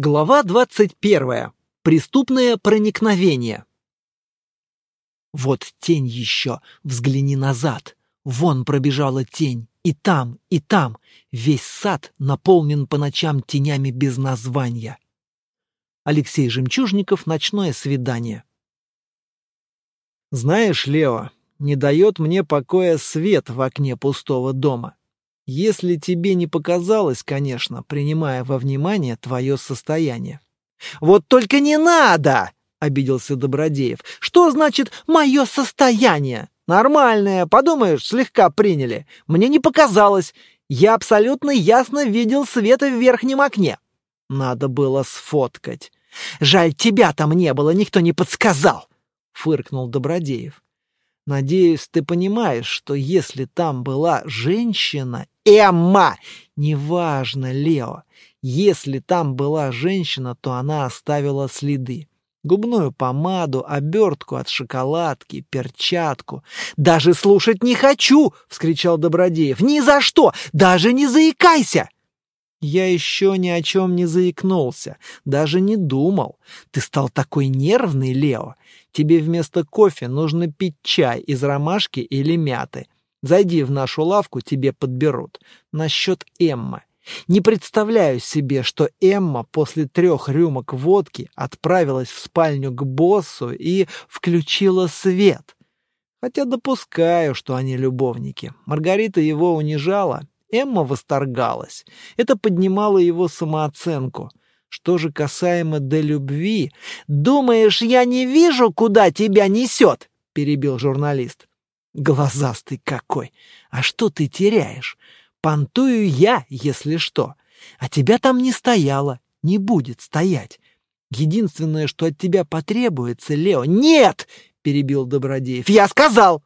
Глава 21. Преступное проникновение. Вот тень еще, взгляни назад. Вон пробежала тень, и там, и там. Весь сад наполнен по ночам тенями без названия. Алексей Жемчужников «Ночное свидание». Знаешь, Лео, не дает мне покоя свет в окне пустого дома. Если тебе не показалось, конечно, принимая во внимание твое состояние. «Вот только не надо!» — обиделся Добродеев. «Что значит «мое состояние»? Нормальное, подумаешь, слегка приняли. Мне не показалось. Я абсолютно ясно видел света в верхнем окне. Надо было сфоткать. Жаль, тебя там не было, никто не подсказал!» — фыркнул Добродеев. Надеюсь, ты понимаешь, что если там была женщина... Эмма! Неважно, Лео. Если там была женщина, то она оставила следы. Губную помаду, обертку от шоколадки, перчатку. «Даже слушать не хочу!» — вскричал Добродеев. «Ни за что! Даже не заикайся!» Я еще ни о чем не заикнулся, даже не думал. Ты стал такой нервный, Лео. Тебе вместо кофе нужно пить чай из ромашки или мяты. Зайди в нашу лавку, тебе подберут. Насчет Эммы. Не представляю себе, что Эмма после трех рюмок водки отправилась в спальню к боссу и включила свет. Хотя допускаю, что они любовники. Маргарита его унижала, Эмма восторгалась. Это поднимало его самооценку. Что же касаемо до любви... «Думаешь, я не вижу, куда тебя несет?» — перебил журналист. «Глазастый какой! А что ты теряешь? Понтую я, если что. А тебя там не стояло, не будет стоять. Единственное, что от тебя потребуется, Лео... Нет!» — перебил Добродеев. «Я сказал!»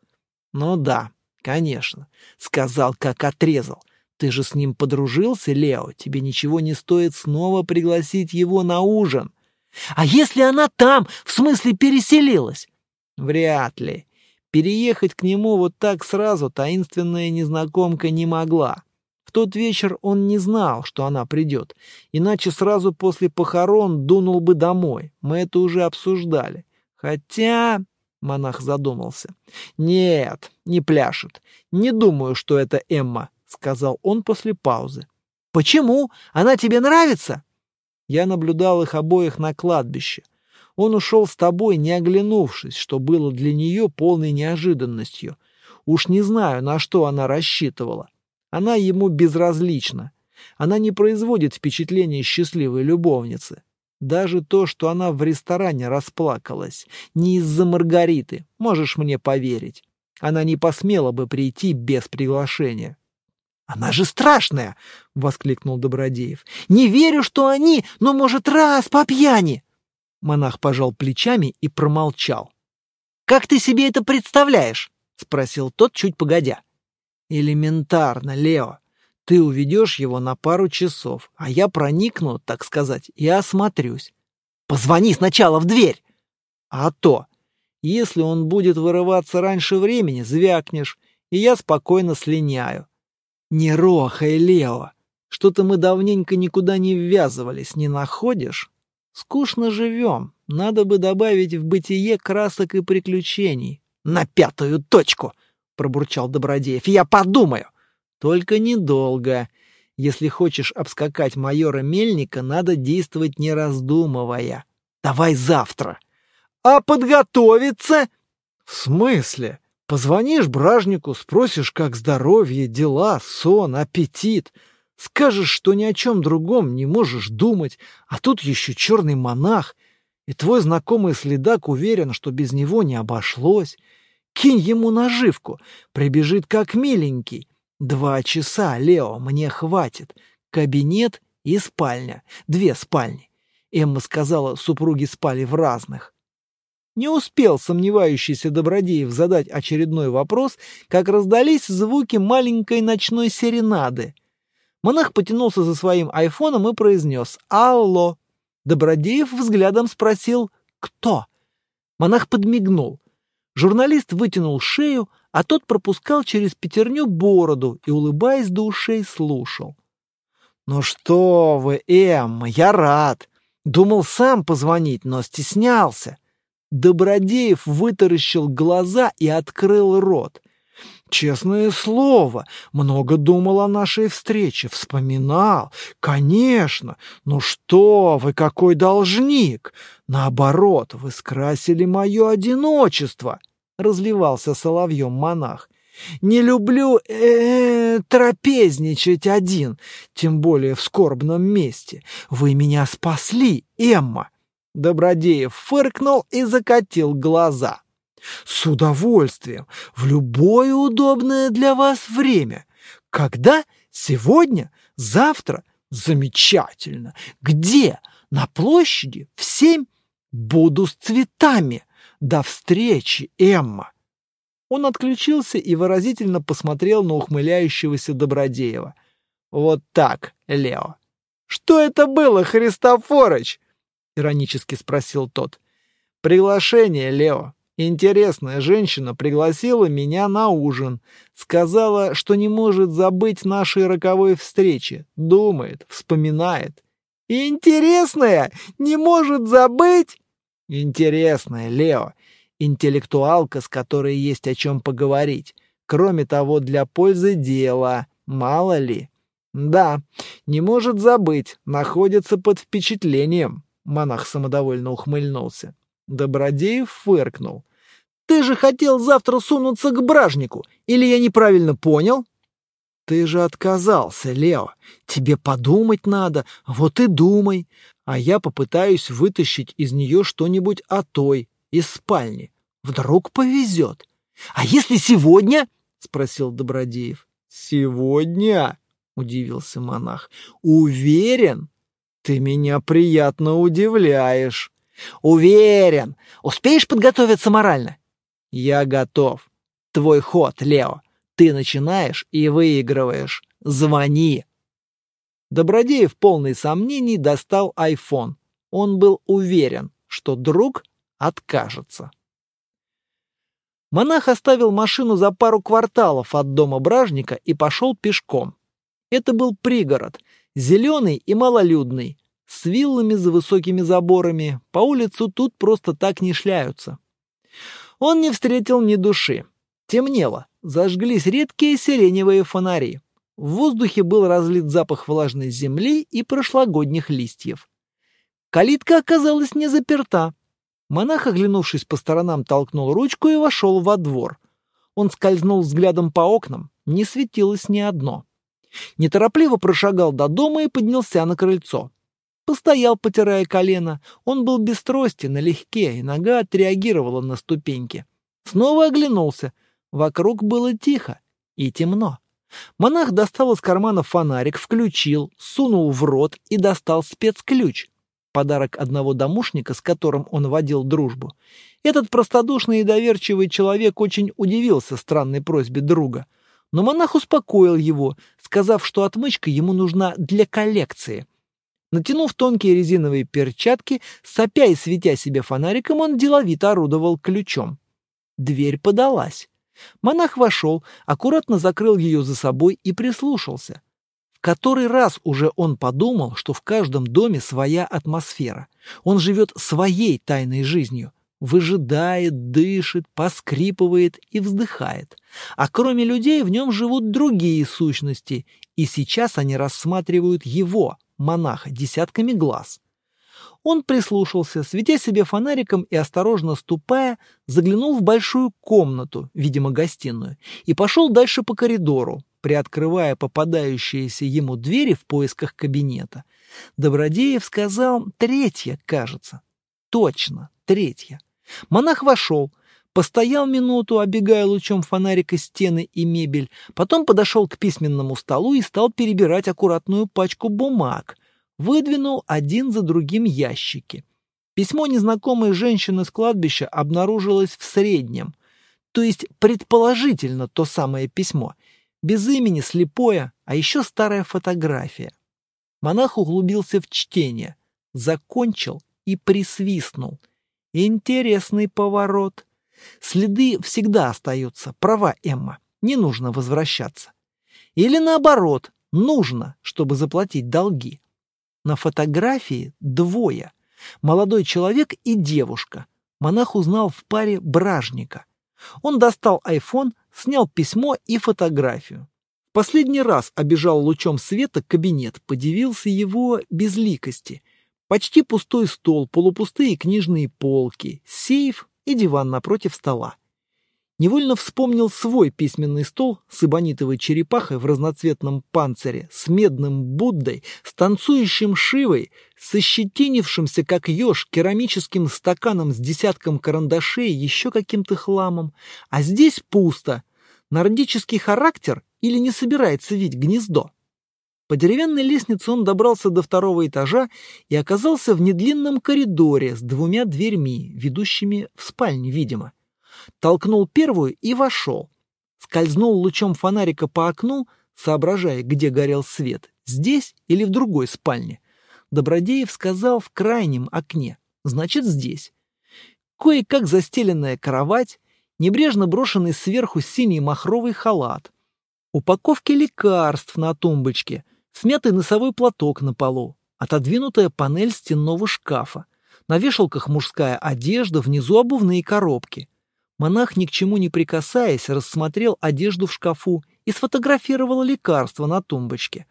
«Ну да, конечно. Сказал, как отрезал. Ты же с ним подружился, Лео. Тебе ничего не стоит снова пригласить его на ужин. А если она там, в смысле переселилась? Вряд ли. Переехать к нему вот так сразу таинственная незнакомка не могла. В тот вечер он не знал, что она придет, иначе сразу после похорон дунул бы домой. Мы это уже обсуждали. Хотя... Монах задумался. «Нет, не пляшет. Не думаю, что это Эмма сказал он после паузы. Почему? Она тебе нравится? Я наблюдал их обоих на кладбище. Он ушел с тобой, не оглянувшись, что было для нее полной неожиданностью. Уж не знаю, на что она рассчитывала. Она ему безразлична. Она не производит впечатления счастливой любовницы. Даже то, что она в ресторане расплакалась, не из-за Маргариты, можешь мне поверить. Она не посмела бы прийти без приглашения. «Она же страшная!» — воскликнул Добродеев. «Не верю, что они, но, может, раз по пьяни!» Монах пожал плечами и промолчал. «Как ты себе это представляешь?» — спросил тот чуть погодя. «Элементарно, Лео. Ты уведешь его на пару часов, а я проникну, так сказать, и осмотрюсь. Позвони сначала в дверь!» «А то! Если он будет вырываться раньше времени, звякнешь, и я спокойно слиняю. «Не рохай, Лео! Что-то мы давненько никуда не ввязывались, не находишь? Скучно живем, надо бы добавить в бытие красок и приключений». «На пятую точку!» — пробурчал Добродеев. «Я подумаю!» «Только недолго. Если хочешь обскакать майора Мельника, надо действовать не раздумывая. Давай завтра!» «А подготовиться?» «В смысле?» Позвонишь бражнику, спросишь, как здоровье, дела, сон, аппетит. Скажешь, что ни о чем другом не можешь думать, а тут еще черный монах, и твой знакомый следак уверен, что без него не обошлось. Кинь ему наживку, прибежит как миленький. Два часа, Лео, мне хватит. Кабинет и спальня. Две спальни. Эмма сказала, супруги спали в разных. Не успел сомневающийся Добродеев задать очередной вопрос, как раздались звуки маленькой ночной серенады. Монах потянулся за своим айфоном и произнес «Алло». Добродеев взглядом спросил «Кто?». Монах подмигнул. Журналист вытянул шею, а тот пропускал через пятерню бороду и, улыбаясь до ушей, слушал. «Ну что вы, Эмма, я рад. Думал сам позвонить, но стеснялся. Добродеев вытаращил глаза и открыл рот. Честное слово, много думал о нашей встрече, вспоминал. Конечно, ну что вы, какой должник! Наоборот, вы скрасили мое одиночество, разливался соловьем монах. Не люблю э -э, трапезничать один, тем более в скорбном месте. Вы меня спасли, Эмма. Добродеев фыркнул и закатил глаза. С удовольствием, в любое удобное для вас время. Когда? Сегодня? Завтра? Замечательно. Где? На площади? В семь? Буду с цветами. До встречи, Эмма. Он отключился и выразительно посмотрел на ухмыляющегося Добродеева. Вот так, Лео. Что это было, Христофорыч? Иронически спросил тот. Приглашение, Лео. Интересная женщина пригласила меня на ужин. Сказала, что не может забыть нашей роковой встречи. Думает, вспоминает. Интересная? Не может забыть? Интересная, Лео. Интеллектуалка, с которой есть о чем поговорить. Кроме того, для пользы дела. Мало ли. Да, не может забыть, находится под впечатлением. Монах самодовольно ухмыльнулся. Добродеев фыркнул. «Ты же хотел завтра сунуться к бражнику, или я неправильно понял?» «Ты же отказался, Лео. Тебе подумать надо, вот и думай. А я попытаюсь вытащить из нее что-нибудь о той, из спальни. Вдруг повезет. А если сегодня?» — спросил Добродеев. «Сегодня?» — удивился монах. «Уверен? Ты меня приятно удивляешь». Уверен. Успеешь подготовиться морально? Я готов. Твой ход, Лео. Ты начинаешь и выигрываешь. Звони. Добродеев полный сомнений достал айфон. Он был уверен, что друг откажется. Монах оставил машину за пару кварталов от дома бражника и пошел пешком. Это был пригород, зеленый и малолюдный, с виллами за высокими заборами, по улицу тут просто так не шляются. Он не встретил ни души. Темнело, зажглись редкие сиреневые фонари. В воздухе был разлит запах влажной земли и прошлогодних листьев. Калитка оказалась не заперта. Монах, оглянувшись по сторонам, толкнул ручку и вошел во двор. Он скользнул взглядом по окнам, не светилось ни одно. Неторопливо прошагал до дома и поднялся на крыльцо. Постоял, потирая колено. Он был без трости, налегке, и нога отреагировала на ступеньки. Снова оглянулся. Вокруг было тихо и темно. Монах достал из кармана фонарик, включил, сунул в рот и достал спецключ. Подарок одного домушника, с которым он водил дружбу. Этот простодушный и доверчивый человек очень удивился странной просьбе друга. Но монах успокоил его, сказав, что отмычка ему нужна для коллекции — Натянув тонкие резиновые перчатки, сопя и светя себе фонариком, он деловито орудовал ключом. Дверь подалась. Монах вошел, аккуратно закрыл ее за собой и прислушался. В который раз уже он подумал, что в каждом доме своя атмосфера. Он живет своей тайной жизнью. Выжидает, дышит, поскрипывает и вздыхает. А кроме людей в нем живут другие сущности, и сейчас они рассматривают его, монаха десятками глаз. Он прислушался, светя себе фонариком и осторожно ступая, заглянул в большую комнату, видимо, гостиную, и пошел дальше по коридору, приоткрывая попадающиеся ему двери в поисках кабинета. Добродеев сказал «третья, кажется». Точно, третья. Монах вошел, постоял минуту, обегая лучом фонарика стены и мебель, потом подошел к письменному столу и стал перебирать аккуратную пачку бумаг, выдвинул один за другим ящики. Письмо незнакомой женщины с кладбища обнаружилось в среднем, то есть предположительно то самое письмо, без имени, слепое, а еще старая фотография. Монах углубился в чтение, закончил и присвистнул. Интересный поворот. Следы всегда остаются, права Эмма, не нужно возвращаться. Или наоборот, нужно, чтобы заплатить долги. На фотографии двое. Молодой человек и девушка. Монах узнал в паре бражника. Он достал айфон, снял письмо и фотографию. Последний раз обижал лучом света кабинет, подивился его безликости. Почти пустой стол, полупустые книжные полки, сейф и диван напротив стола. Невольно вспомнил свой письменный стол с эбонитовой черепахой в разноцветном панцире, с медным Буддой, с танцующим Шивой, с ощетинившимся, как еж, керамическим стаканом с десятком карандашей, еще каким-то хламом. А здесь пусто. Нордический характер или не собирается видеть гнездо. По деревянной лестнице он добрался до второго этажа и оказался в недлинном коридоре с двумя дверьми, ведущими в спальню, видимо. Толкнул первую и вошел. Скользнул лучом фонарика по окну, соображая, где горел свет, здесь или в другой спальне. Добродеев сказал в крайнем окне, значит, здесь. Кое-как застеленная кровать, небрежно брошенный сверху синий махровый халат, Упаковки лекарств на тумбочке, смятый носовой платок на полу, отодвинутая панель стенного шкафа. На вешалках мужская одежда, внизу обувные коробки. Монах, ни к чему не прикасаясь, рассмотрел одежду в шкафу и сфотографировал лекарства на тумбочке.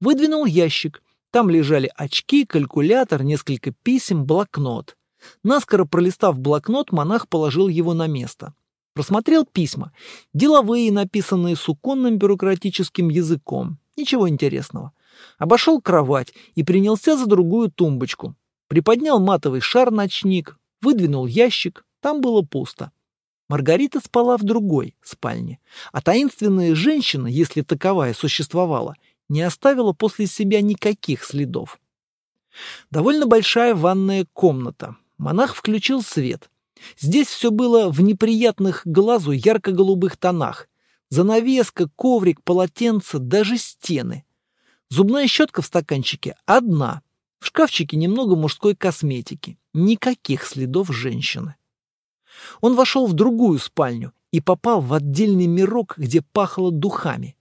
Выдвинул ящик. Там лежали очки, калькулятор, несколько писем, блокнот. Наскоро пролистав блокнот, монах положил его на место. Просмотрел письма. Деловые, написанные суконным бюрократическим языком. Ничего интересного. Обошел кровать и принялся за другую тумбочку. Приподнял матовый шар-ночник, выдвинул ящик. Там было пусто. Маргарита спала в другой спальне, а таинственная женщина, если таковая существовала, не оставила после себя никаких следов. Довольно большая ванная комната. Монах включил свет. Здесь все было в неприятных глазу ярко-голубых тонах. Занавеска, коврик, полотенце, даже стены. Зубная щетка в стаканчике одна. В шкафчике немного мужской косметики. Никаких следов женщины. Он вошел в другую спальню и попал в отдельный мирок, где пахло духами.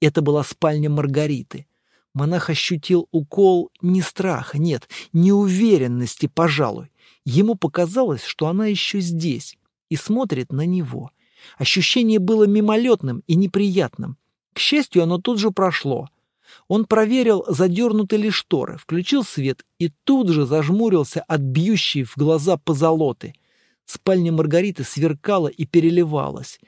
Это была спальня Маргариты. Монах ощутил укол не страха, нет, неуверенности, пожалуй. Ему показалось, что она еще здесь и смотрит на него. Ощущение было мимолетным и неприятным. К счастью, оно тут же прошло. Он проверил, задернуты ли шторы, включил свет и тут же зажмурился от бьющей в глаза позолоты. Спальня Маргариты сверкала и переливалась.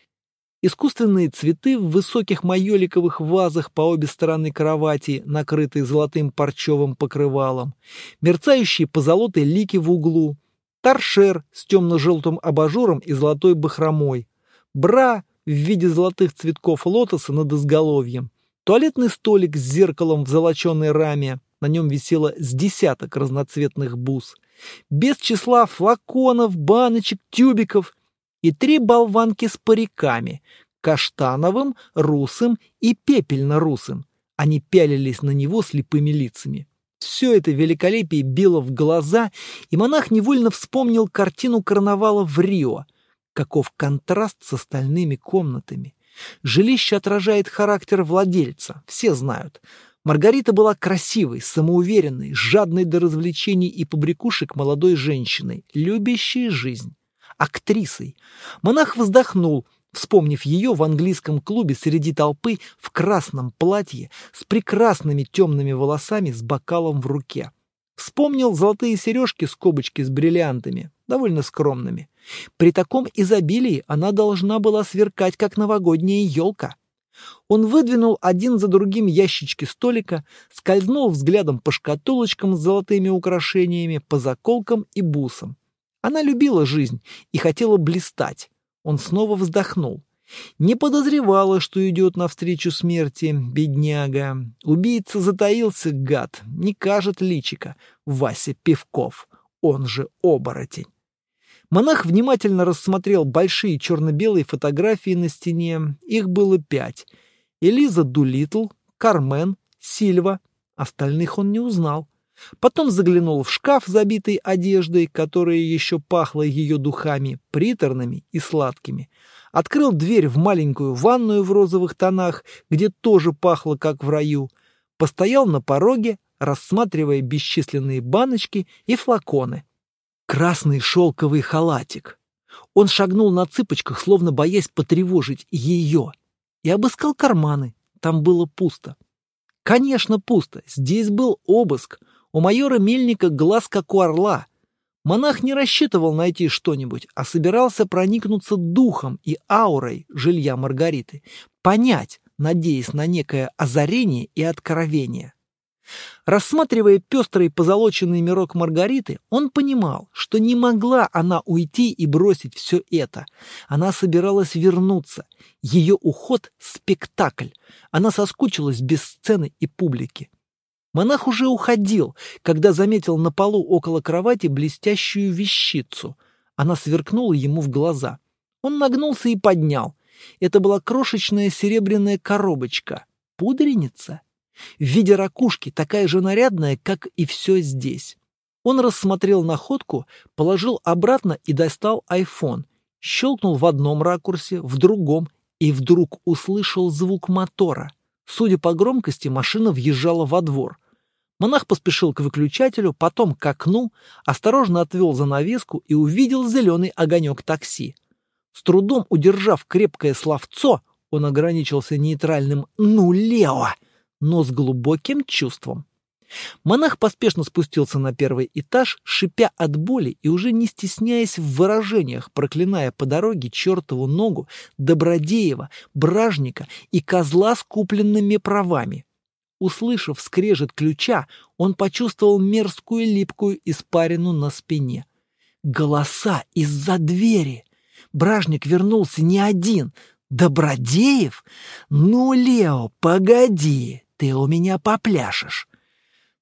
Искусственные цветы в высоких майоликовых вазах по обе стороны кровати, накрытые золотым парчевым покрывалом, мерцающие позолотой лики в углу, торшер с темно-желтым абажуром и золотой бахромой, бра в виде золотых цветков лотоса над изголовьем, туалетный столик с зеркалом в золоченой раме, на нем висело с десяток разноцветных бус, без числа флаконов, баночек, тюбиков и три болванки с париками, каштановым, русым и пепельно-русым. Они пялились на него слепыми лицами. Все это великолепие било в глаза, и монах невольно вспомнил картину карнавала в Рио. Каков контраст с остальными комнатами. Жилище отражает характер владельца, все знают. Маргарита была красивой, самоуверенной, жадной до развлечений и побрякушек молодой женщиной, любящей жизнь. Актрисой. Монах вздохнул, вспомнив ее в английском клубе среди толпы в красном платье с прекрасными темными волосами с бокалом в руке. Вспомнил золотые сережки с кобочки с бриллиантами, довольно скромными. При таком изобилии она должна была сверкать, как новогодняя елка. Он выдвинул один за другим ящички столика, скользнул взглядом по шкатулочкам с золотыми украшениями, по заколкам и бусам. Она любила жизнь и хотела блистать. Он снова вздохнул. Не подозревала, что идет навстречу смерти, бедняга. Убийца затаился, гад, не кажет личика. Вася Пивков, он же оборотень. Монах внимательно рассмотрел большие черно-белые фотографии на стене. Их было пять. Элиза Дулитл, Кармен, Сильва. Остальных он не узнал. Потом заглянул в шкаф, забитый одеждой, которая еще пахла ее духами, приторными и сладкими. Открыл дверь в маленькую ванную в розовых тонах, где тоже пахло, как в раю. Постоял на пороге, рассматривая бесчисленные баночки и флаконы. Красный шелковый халатик. Он шагнул на цыпочках, словно боясь потревожить ее, и обыскал карманы. Там было пусто. Конечно, пусто. Здесь был обыск. У майора Мельника глаз как у орла. Монах не рассчитывал найти что-нибудь, а собирался проникнуться духом и аурой жилья Маргариты, понять, надеясь на некое озарение и откровение. Рассматривая пестрый позолоченный мирок Маргариты, он понимал, что не могла она уйти и бросить все это. Она собиралась вернуться. Ее уход — спектакль. Она соскучилась без сцены и публики. Монах уже уходил, когда заметил на полу около кровати блестящую вещицу. Она сверкнула ему в глаза. Он нагнулся и поднял. Это была крошечная серебряная коробочка. Пудреница? В виде ракушки, такая же нарядная, как и все здесь. Он рассмотрел находку, положил обратно и достал айфон. Щелкнул в одном ракурсе, в другом, и вдруг услышал звук мотора. Судя по громкости, машина въезжала во двор. Монах поспешил к выключателю, потом к окну, осторожно отвел занавеску и увидел зеленый огонек такси. С трудом удержав крепкое словцо, он ограничился нейтральным «Ну, Лео!», но с глубоким чувством. Монах поспешно спустился на первый этаж, шипя от боли и уже не стесняясь в выражениях, проклиная по дороге чертову ногу, Добродеева, Бражника и козла с купленными правами. Услышав скрежет ключа, он почувствовал мерзкую липкую испарину на спине. Голоса из-за двери! Бражник вернулся не один. Добродеев? Ну, Лео, погоди, ты у меня попляшешь.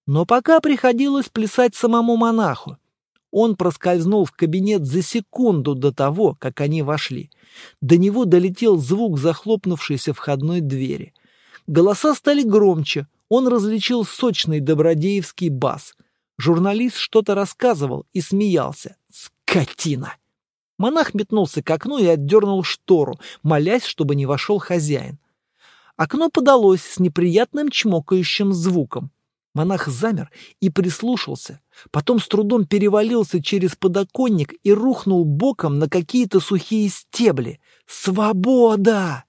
Но пока приходилось плясать самому монаху. Он проскользнул в кабинет за секунду до того, как они вошли. До него долетел звук захлопнувшейся входной двери. Голоса стали громче. Он различил сочный добродеевский бас. Журналист что-то рассказывал и смеялся. «Скотина!» Монах метнулся к окну и отдернул штору, молясь, чтобы не вошел хозяин. Окно подалось с неприятным чмокающим звуком. Монах замер и прислушался, потом с трудом перевалился через подоконник и рухнул боком на какие-то сухие стебли. «Свобода!»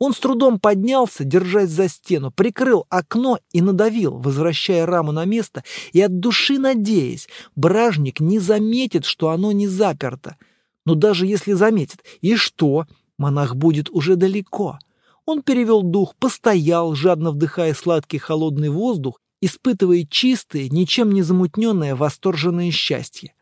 Он с трудом поднялся, держась за стену, прикрыл окно и надавил, возвращая раму на место и от души надеясь, бражник не заметит, что оно не заперто. Но даже если заметит, и что? Монах будет уже далеко. Он перевел дух, постоял, жадно вдыхая сладкий холодный воздух, испытывая чистое, ничем не замутненное восторженное счастье.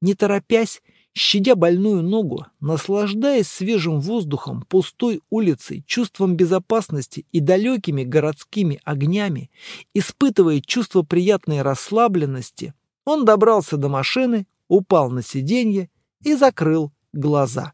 Не торопясь, щадя больную ногу, наслаждаясь свежим воздухом, пустой улицей, чувством безопасности и далекими городскими огнями, испытывая чувство приятной расслабленности, он добрался до машины, упал на сиденье и закрыл глаза.